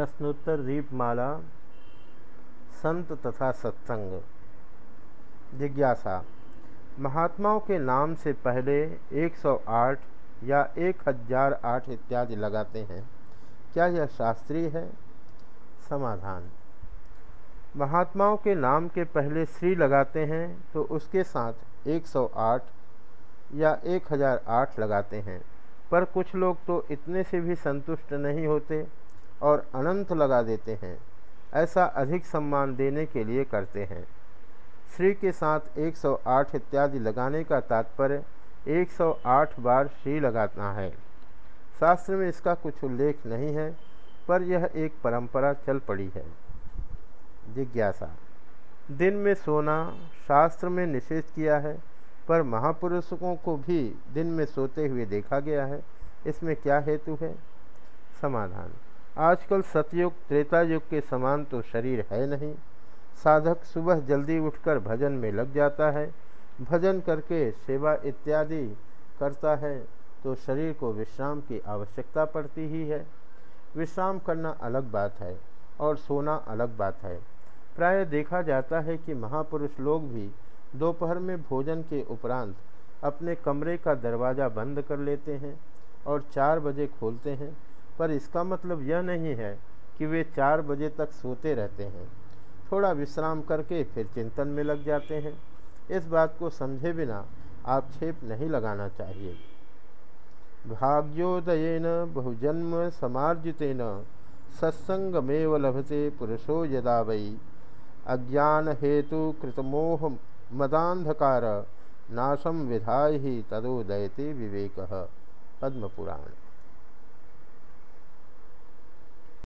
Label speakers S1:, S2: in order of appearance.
S1: प्रश्नोत्तर दीपमाला, संत तथा सत्संग। जिज्ञासा, महात्माओं के नाम से पहले 108 या 1008 इत्यादि लगाते हैं। क्या यह शास्त्रीय है? समाधान। महात्माओं के नाम के पहले श्री लगाते हैं तो उसके साथ 108 या 1008 लगाते हैं। पर कुछ लोग तो इतने से भी संतुष्ट नहीं होते और अनंत लगा देते हैं। ऐसा अधिक सम्मान देने के लिए करते हैं। श्री के साथ 108 इत्यादि लगाने का तात्पर्य 108 बार श्री लगाना है। शास्त्र में इसका कुछ उल्लेख नहीं है, पर यह एक परंपरा चल पड़ी है। जिज्ञासा। दिन में सोना शास्त्र में निषेध किया है, पर महापुरुषों को भी दिन में सोते हुए देखा गया है। इसमें क्या हेतु है? समाधान। आजकल सतयुग त्रेता युग के समान तो शरीर है नहीं। साधक सुबह जल्दी उठकर भजन में लग जाता है। भजन करके सेवा इत्यादि करता है तो शरीर को विश्राम की आवश्यकता पड़ती ही है। विश्राम करना अलग बात है और सोना अलग बात है। प्राय देखा जाता है कि महापुरुष लोग भी दोपहर में भोजन के उपरांत अपने कमरे का दरवाज़ा बंद कर लेते हैं और चार बजे खोलते हैं। पर इसका मतलब यह नहीं है कि वे चार बजे तक सोते रहते हैं। थोड़ा विश्राम करके फिर चिंतन में लग जाते हैं। इस बात को समझे बिना आक्षेप नहीं लगाना चाहिए। भाग्योदयन बहुजन्म समार्जितेन, सत्संगमेव लभते पुरुषो यदा वै। अज्ञान हेतु कृतमोह मदांधकार नाशम विधाय ही तदोदयते विवेक। पद्मपुराण।